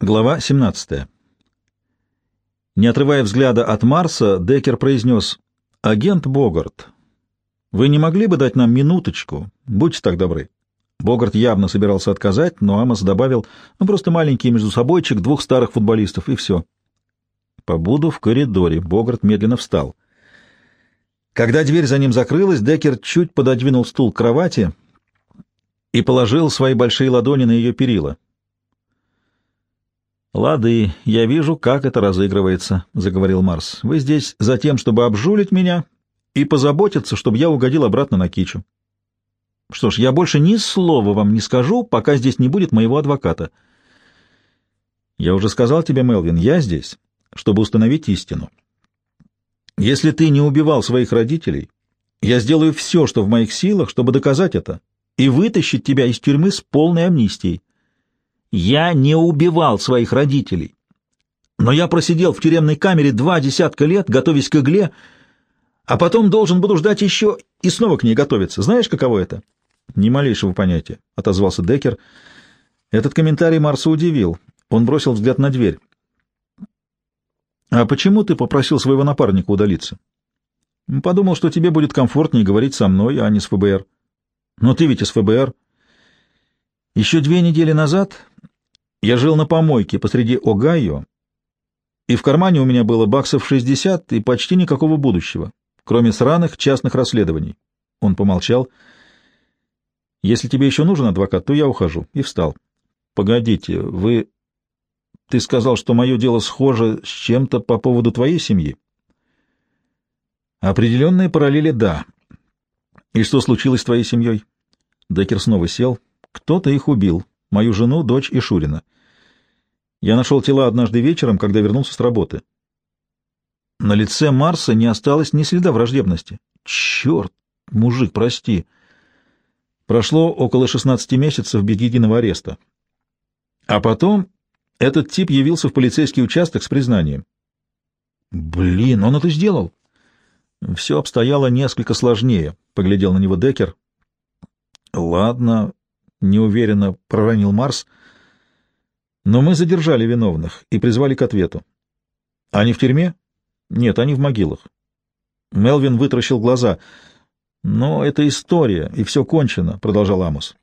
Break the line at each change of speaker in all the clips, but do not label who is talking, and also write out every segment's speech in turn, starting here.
Глава 17. Не отрывая взгляда от Марса, Деккер произнес «Агент Богарт, вы не могли бы дать нам минуточку? Будьте так добры». Богарт явно собирался отказать, но Амос добавил «Ну, просто маленький между собойчик двух старых футболистов, и все». «Побуду в коридоре». Богарт медленно встал. Когда дверь за ним закрылась, Деккер чуть пододвинул стул к кровати и положил свои большие ладони на ее перила. «Лады, я вижу, как это разыгрывается», — заговорил Марс. «Вы здесь за тем, чтобы обжулить меня и позаботиться, чтобы я угодил обратно на Кичу. Что ж, я больше ни слова вам не скажу, пока здесь не будет моего адвоката. Я уже сказал тебе, Мелвин, я здесь, чтобы установить истину. Если ты не убивал своих родителей, я сделаю все, что в моих силах, чтобы доказать это и вытащить тебя из тюрьмы с полной амнистией. Я не убивал своих родителей. Но я просидел в тюремной камере два десятка лет, готовясь к игле, а потом должен буду ждать еще и снова к ней готовиться. Знаешь, каково это? — Ни малейшего понятия, — отозвался Деккер. Этот комментарий Марса удивил. Он бросил взгляд на дверь. — А почему ты попросил своего напарника удалиться? — Подумал, что тебе будет комфортнее говорить со мной, а не с ФБР. — Но ты ведь из ФБР. Еще две недели назад я жил на помойке посреди Огайо, и в кармане у меня было баксов 60 и почти никакого будущего, кроме сраных частных расследований. Он помолчал. «Если тебе еще нужен адвокат, то я ухожу». И встал. «Погодите, вы... Ты сказал, что мое дело схоже с чем-то по поводу твоей семьи?» «Определенные параллели — да. И что случилось с твоей семьей?» Деккер снова сел. «Кто-то их убил мою жену, дочь и Шурина. Я нашел тела однажды вечером, когда вернулся с работы. На лице Марса не осталось ни следа враждебности. Черт, мужик, прости. Прошло около 16 месяцев без единого ареста. А потом этот тип явился в полицейский участок с признанием. Блин, он это сделал. Все обстояло несколько сложнее, поглядел на него Декер. Ладно, — неуверенно проронил Марс. «Но мы задержали виновных и призвали к ответу. Они в тюрьме? Нет, они в могилах». Мелвин вытращил глаза. «Но это история, и все кончено», — продолжал Амус.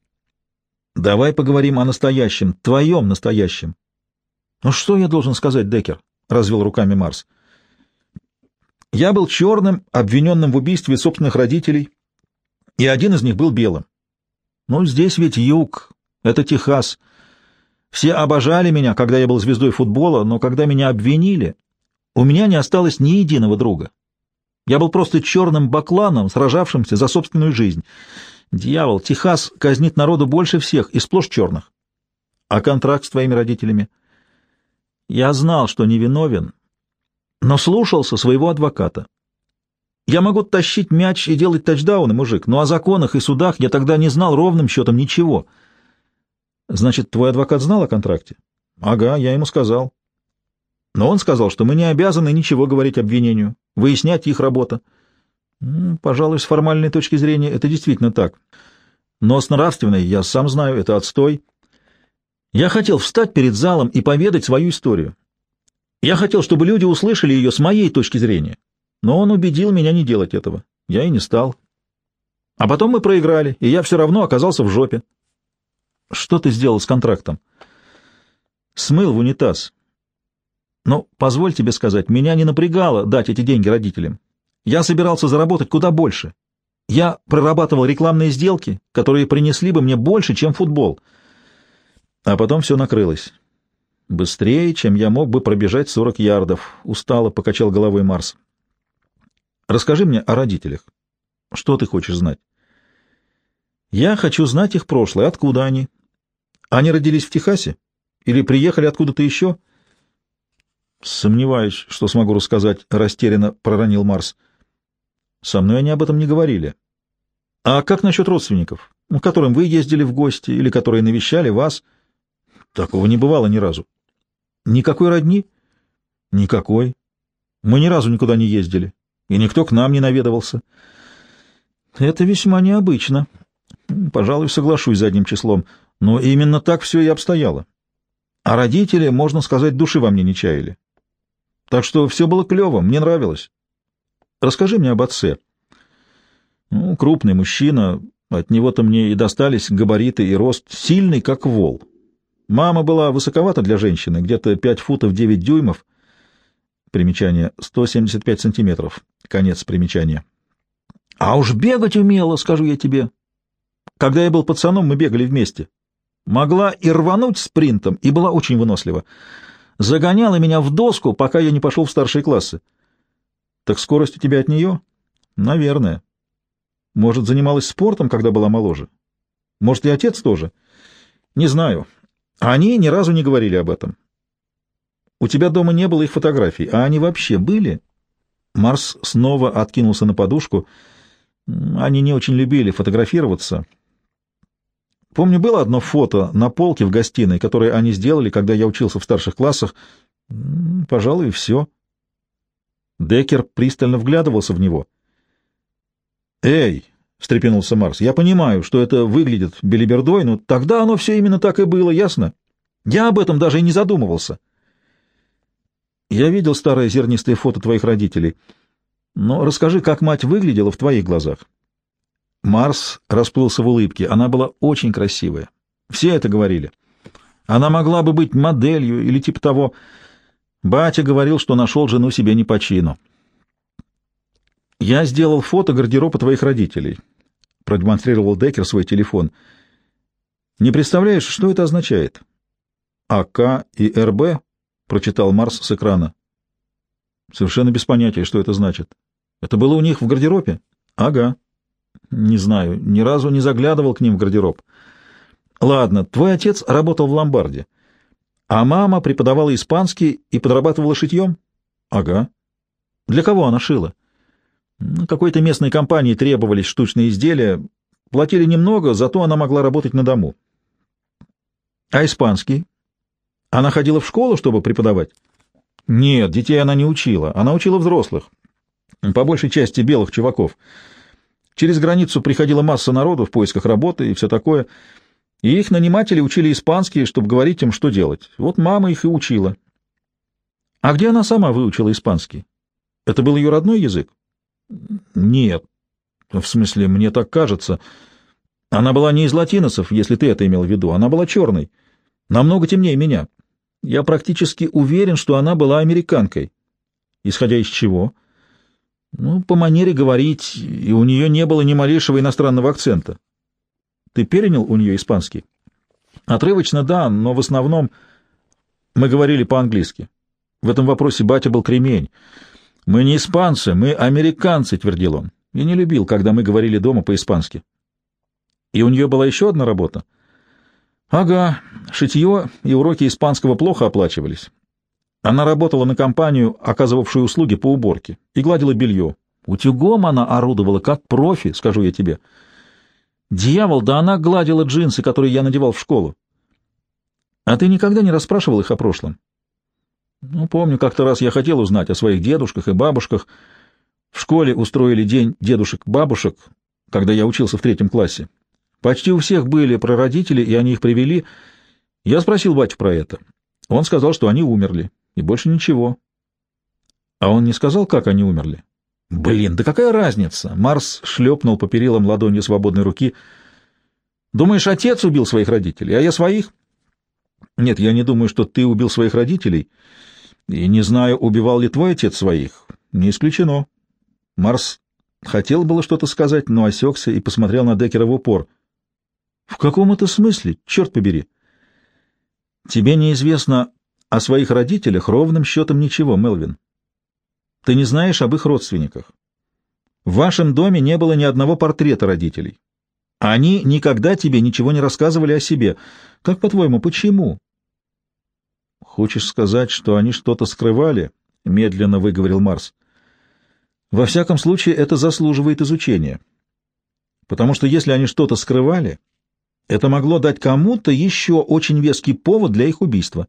«Давай поговорим о настоящем, твоем настоящем». «Ну что я должен сказать, Деккер?» — развел руками Марс. «Я был черным, обвиненным в убийстве собственных родителей, и один из них был белым. Ну, здесь ведь юг, это Техас. Все обожали меня, когда я был звездой футбола, но когда меня обвинили, у меня не осталось ни единого друга. Я был просто черным бакланом, сражавшимся за собственную жизнь. Дьявол, Техас казнит народу больше всех и сплошь черных. А контракт с твоими родителями? Я знал, что невиновен, но слушался своего адвоката. Я могу тащить мяч и делать тачдауны, мужик, но о законах и судах я тогда не знал ровным счетом ничего. Значит, твой адвокат знал о контракте? Ага, я ему сказал. Но он сказал, что мы не обязаны ничего говорить обвинению, выяснять их работа. Пожалуй, с формальной точки зрения это действительно так. Но с нравственной, я сам знаю, это отстой. Я хотел встать перед залом и поведать свою историю. Я хотел, чтобы люди услышали ее с моей точки зрения. Но он убедил меня не делать этого. Я и не стал. А потом мы проиграли, и я все равно оказался в жопе. Что ты сделал с контрактом? Смыл в унитаз. Но, позволь тебе сказать, меня не напрягало дать эти деньги родителям. Я собирался заработать куда больше. Я прорабатывал рекламные сделки, которые принесли бы мне больше, чем футбол. А потом все накрылось. Быстрее, чем я мог бы пробежать 40 ярдов. Устало покачал головой Марс. Расскажи мне о родителях. Что ты хочешь знать? Я хочу знать их прошлое. Откуда они? Они родились в Техасе? Или приехали откуда-то еще? Сомневаюсь, что смогу рассказать, растерянно проронил Марс. Со мной они об этом не говорили. А как насчет родственников, к которым вы ездили в гости или которые навещали вас? Такого не бывало ни разу. Никакой родни? Никакой. Мы ни разу никуда не ездили и никто к нам не наведывался. Это весьма необычно. Пожалуй, соглашусь задним числом, но именно так все и обстояло. А родители, можно сказать, души во мне не чаяли. Так что все было клево, мне нравилось. Расскажи мне об отце. Ну, крупный мужчина, от него-то мне и достались габариты и рост, сильный, как вол. Мама была высоковата для женщины, где-то 5 футов 9 дюймов. Примечание 175 сантиметров. Конец примечания. А уж бегать умела, скажу я тебе. Когда я был пацаном, мы бегали вместе. Могла и рвануть спринтом, и была очень вынослива. Загоняла меня в доску, пока я не пошел в старшие классы. Так скорость у тебя от нее? Наверное. Может, занималась спортом, когда была моложе? Может, и отец тоже? Не знаю. Они ни разу не говорили об этом. У тебя дома не было их фотографий, а они вообще были? Марс снова откинулся на подушку. Они не очень любили фотографироваться. Помню, было одно фото на полке в гостиной, которое они сделали, когда я учился в старших классах. Пожалуй, все. Деккер пристально вглядывался в него. «Эй!» — встрепенулся Марс. «Я понимаю, что это выглядит белибердой, но тогда оно все именно так и было, ясно? Я об этом даже и не задумывался». «Я видел старое зернистое фото твоих родителей, но расскажи, как мать выглядела в твоих глазах». Марс расплылся в улыбке. Она была очень красивая. Все это говорили. Она могла бы быть моделью или типа того. Батя говорил, что нашел жену себе не по чину. «Я сделал фото гардероба твоих родителей», — продемонстрировал Деккер свой телефон. «Не представляешь, что это означает?» «АК и РБ», — прочитал Марс с экрана. «Совершенно без понятия, что это значит. Это было у них в гардеробе?» «Ага». «Не знаю, ни разу не заглядывал к ним в гардероб». «Ладно, твой отец работал в ломбарде. А мама преподавала испанский и подрабатывала шитьем? Ага. Для кого она шила? Какой-то местной компании требовались штучные изделия. Платили немного, зато она могла работать на дому. А испанский? Она ходила в школу, чтобы преподавать? Нет, детей она не учила. Она учила взрослых. По большей части белых чуваков. Через границу приходила масса народу в поисках работы и все такое — и их наниматели учили испанский, чтобы говорить им, что делать. Вот мама их и учила. А где она сама выучила испанский? Это был ее родной язык? Нет. В смысле, мне так кажется. Она была не из латиносов, если ты это имел в виду. Она была черной. Намного темнее меня. Я практически уверен, что она была американкой. Исходя из чего? Ну, по манере говорить, и у нее не было ни малейшего иностранного акцента. Ты перенял у нее испанский? Отрывочно, да, но в основном мы говорили по-английски. В этом вопросе батя был кремень. Мы не испанцы, мы американцы, твердил он. И не любил, когда мы говорили дома по-испански. И у нее была еще одна работа? Ага, шитье и уроки испанского плохо оплачивались. Она работала на компанию, оказывавшую услуги по уборке, и гладила белье. Утюгом она орудовала, как профи, скажу я тебе. — Дьявол, да она гладила джинсы, которые я надевал в школу. А ты никогда не расспрашивал их о прошлом? Ну, помню, как-то раз я хотел узнать о своих дедушках и бабушках. В школе устроили день дедушек-бабушек, когда я учился в третьем классе. Почти у всех были прародители, и они их привели. Я спросил батю про это. Он сказал, что они умерли, и больше ничего. А он не сказал, как они умерли? Блин, да какая разница? Марс шлепнул по перилам ладонью свободной руки. Думаешь, отец убил своих родителей, а я своих? Нет, я не думаю, что ты убил своих родителей. И не знаю, убивал ли твой отец своих. Не исключено. Марс хотел было что-то сказать, но осекся и посмотрел на Деккера в упор. В каком это смысле? Черт побери! Тебе неизвестно о своих родителях ровным счетом ничего, Мелвин. Ты не знаешь об их родственниках. В вашем доме не было ни одного портрета родителей. Они никогда тебе ничего не рассказывали о себе. Как, по-твоему, почему? Хочешь сказать, что они что-то скрывали? Медленно выговорил Марс. Во всяком случае, это заслуживает изучения. Потому что если они что-то скрывали, это могло дать кому-то еще очень веский повод для их убийства.